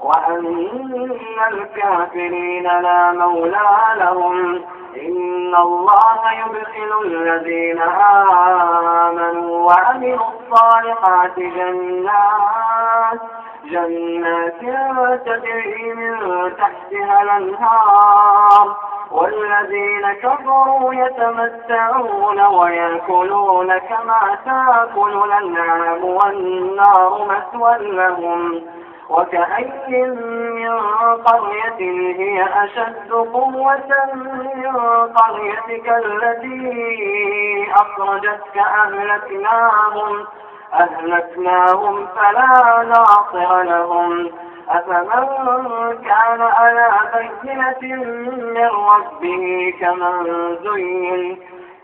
وأن الكافرين لا مولى لهم. إن الله يدخل الذين آمنوا وعملوا الصالحات جنات جنات تجري من تحتها الأنهار. والذين كفروا يتمتعون ويأكلون كما تأكل الأنعام والنار مثوى لهم. وكأي من قرية هي أشد قوة من قريتك التي أخرجتك أهلكناهم أهلكناهم فلا ناصر لهم. أفمن كان على بينة من ربه كمن زين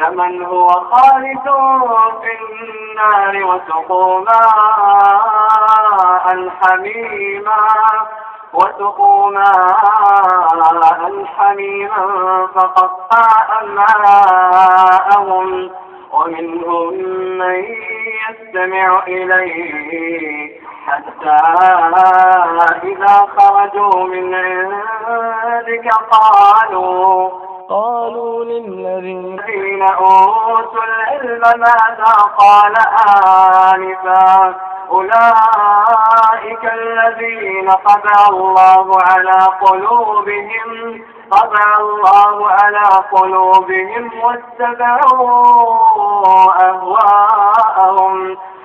كمن هو خالد في النار وسقوا ماء حميما وسقوا ماء حميما فقطع أمعاءهم ومنهم من يستمع إليه حتى إذا خرجوا من عندك قالوا قالوا للذين أوتوا العلم ماذا قال آنفا؟ أولئك الذين طبع الله على قلوبهم طبع الله على قلوبهم واتبعوا أهواءهم.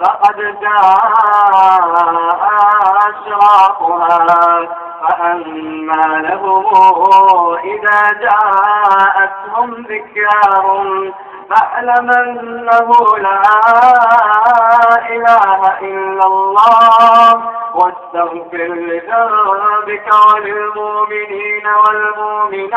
فقد جاء أشراقها فأما لهم إذا جاءتهم ذكرهم فاعلم أنه لا إله إلا الله واستغفر لذنبك وللمؤمنين والمؤمنات.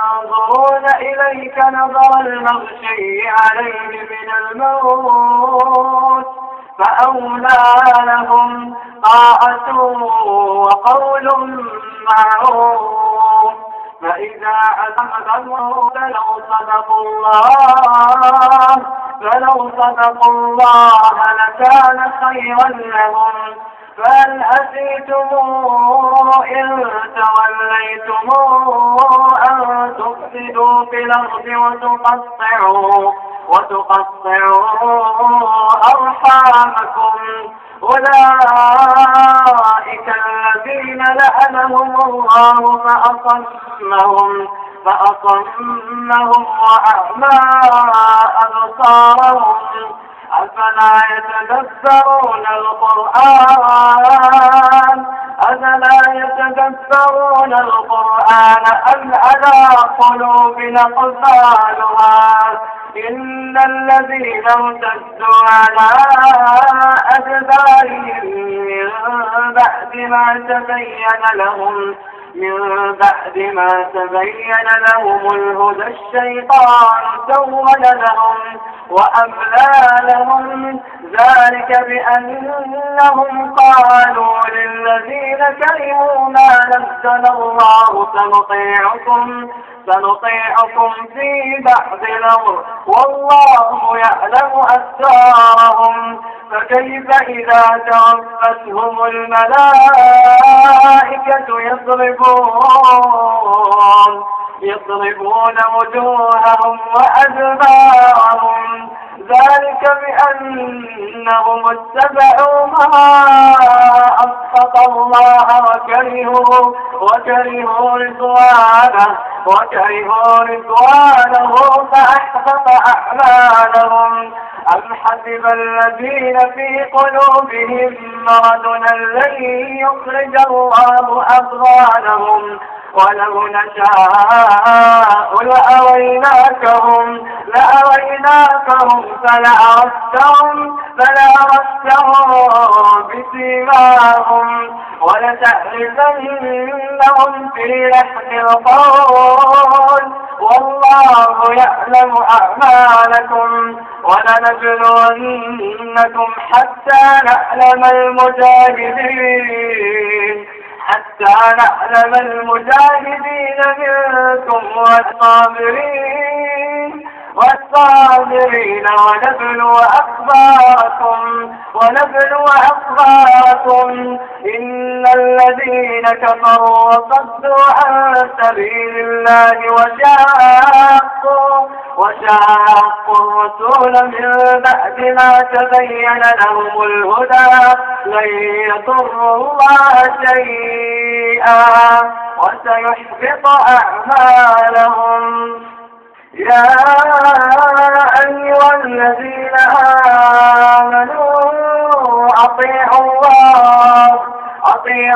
ينظرون إليك نظر المغشي عليه من الموت فأولى لهم طاعة وقول معروف. فإذا أذنوا فلو صدقوا الله فلو صدقوا الله لكان خيرا لهم. فهل أتيتم إن توليتم أن تفسدوا في الأرض وتقطعوا وتقطعوا أرحامكم. أولئك الذين لعنهم الله فأصمهم فأصمهم وأعمى أبصارهم. أفلا يتدبرون القرآن؟ أفلا يتدبرون القرآن أم على قلوب أقفالها؟ إن الذين ارتدوا على أدبارهم من بعد ما تبين لهم من بعد ما تبين لهم الهدى الشيطان سول لهم وأملى لهم ذلك بأنهم قالوا للذين كرهوا ما نزل الله سنطيعكم سنطيعكم في بعض الأمر. والله يعلم أسرارهم. فكيف إذا توفتهم الملائكة يضربون؟ يضربون وجوههم وأدبارهم. ذلك بأنهم اتبعوا ما أسخط الله وكرهوا وكرهوا رضوانه وكرهوا رضوانه فأحبط أعمالهم. أم حسب الذين في قلوبهم مرض لن يخرج الله أضغانهم ولو نشاء لأريناكهم لأريناكهم فلعرفتهم فلعرفتهم بسيماهم ولتعرفنهم في لحن القول. والله يعلم أعمالكم ولنبلونكم حتى نعلم المجاهدين. حتى نعلم المجاهدين منكم والصابرين والصابرين ونبلو أخباركم ونبلو أخباركم إن الذين كفروا وصدوا عن سبيل الله وشاقوا وشاقوا الرسول من بعد ما تبين لهم الهدى لن يضروا الله شيئا. وسيحبط أعمالهم. يا أيها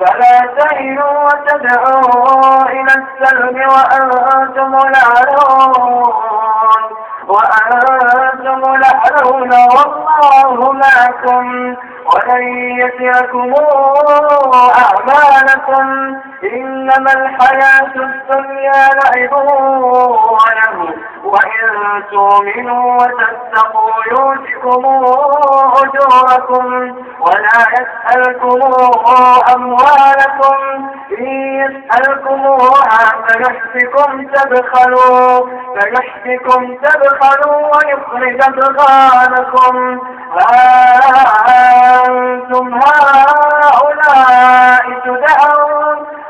فلا تهنوا وتدعوا إلى السلم وأنتم العلون وأنتم الأعلون والله معكم ولن يتركم أعمالكم إنما الحياة الدنيا لعب وله وإن تؤمنوا وتتقوا يؤتكم أجوركم ولا يسألكم أموالكم إن يسألكموها فيحفكم تبخلوا فيحفكم تبخلوا ويخرج أدغانكم أنتم هؤلاء تدعون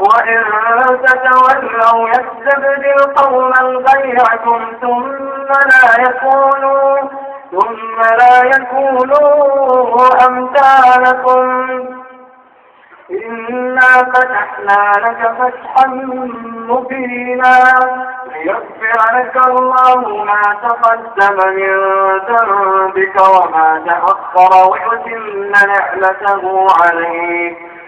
وإن تتولوا يستبدل قوما غيركم ثم لا يكونوا ثم لا يكونوا أمثالكم. إنا فتحنا لك فتحا مبينا ليغفر لك الله ما تقدم من ذنبك وما تأخر ويتم نعمته عليك.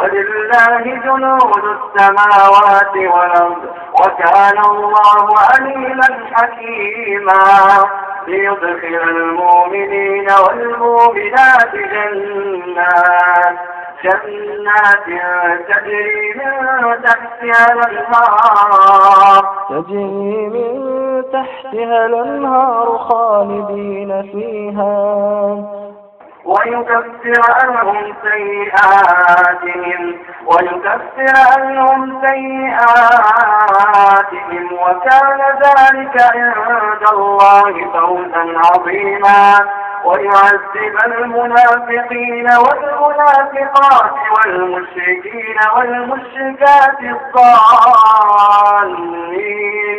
ولله جنود السماوات والأرض وكان الله عليما حكيما. ليدخل المؤمنين والمؤمنات جنات جنات تجري من تحتها الأنهار. تجري من تحتها الأنهار خالدين فيها. ويكفر عنهم سيئاتهم ويكفر عنهم سيئاتهم وكان ذلك عند الله فوزا عظيما. ويعذب المنافقين والمنافقات والمشركين والمشركات الضالين.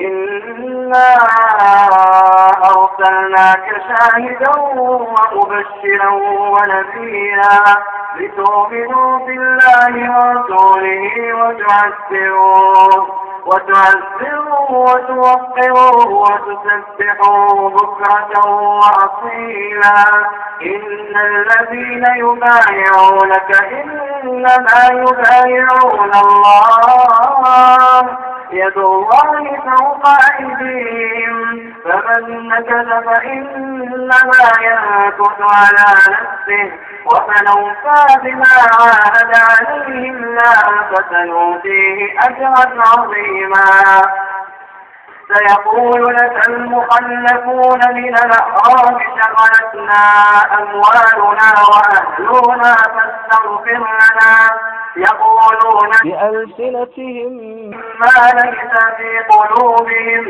إنا أرسلناك شاهدا ومبشرا ونذيرا لتؤمنوا بالله ورسوله وتعزروه وتعزروه وتوقروه وتسبحوه بكرة وأصيلا إن الذين يبايعونك إنما يبايعون الله يد الله فوق أيديهم فمن نكث فإنما ينكث على نفسه ومن أوفى بما عاهد عليه الله فسنؤتيه أجرا عظيما. سيقول لك المخلفون من الأعراب شغلتنا أموالنا وأهلنا فاستغفر لنا. يقولون بألسنتهم. ما ليس في قلوبهم.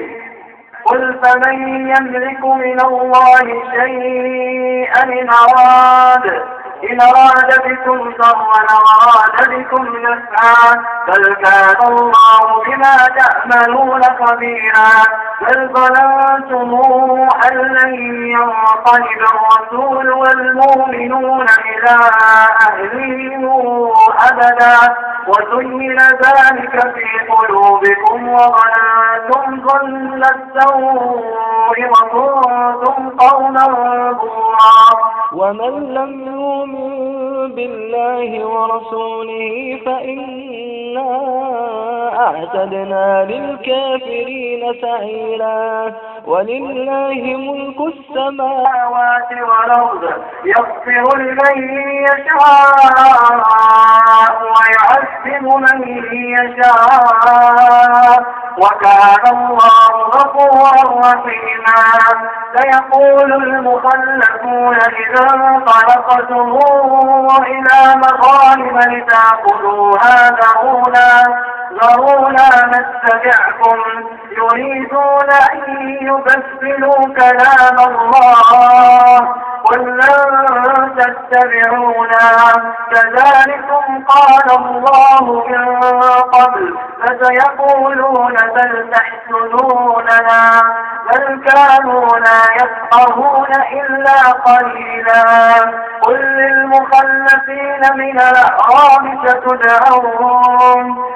قل فمن يملك من الله شيئا إن أراد إن أراد بكم شرا أراد بكم نفعا بل كان الله بما تعملون خبيرا. بل ظننتم أن لن ينقلب الرسول والمؤمنون إلى أهلهم أبدا وزين ذلك في قلوبكم وظننتم ظن السوء وكنتم قوما بورا؟ ومن لم يؤمن بالله ورسوله فإنا أعتدنا للكافرين سعيرا. ولله ملك السماوات والأرض. يغفر لمن يشاء ويعذب من يشاء. وكان الله غفورا رحيما. سيقول المخلفون إذا انطلقتم إلى مغانم لتأخذوها ذرونا ذرونا نتبعكم يريدون أن يبدلوا كلام الله. قل لن تتبعونا. كذلكم قال الله من قبل فسيقولون بل تحسدوننا بل كانوا لا يفقهون إلا قليلا. قل للمخلفين من الأعراب ستدعون.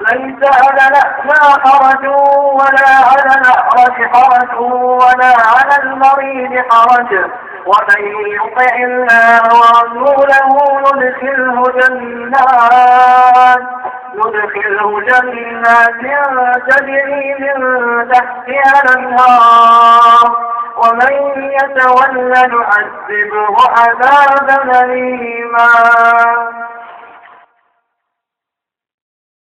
ليس على الأعمى حرج ولا على الأعرج حرج ولا على المريض حرج. ومن يطع الله ورسوله يدخله جنات ندخله جنات تجري من تحتها الأنهار. ومن يتولى نعذبه عذابا أليما.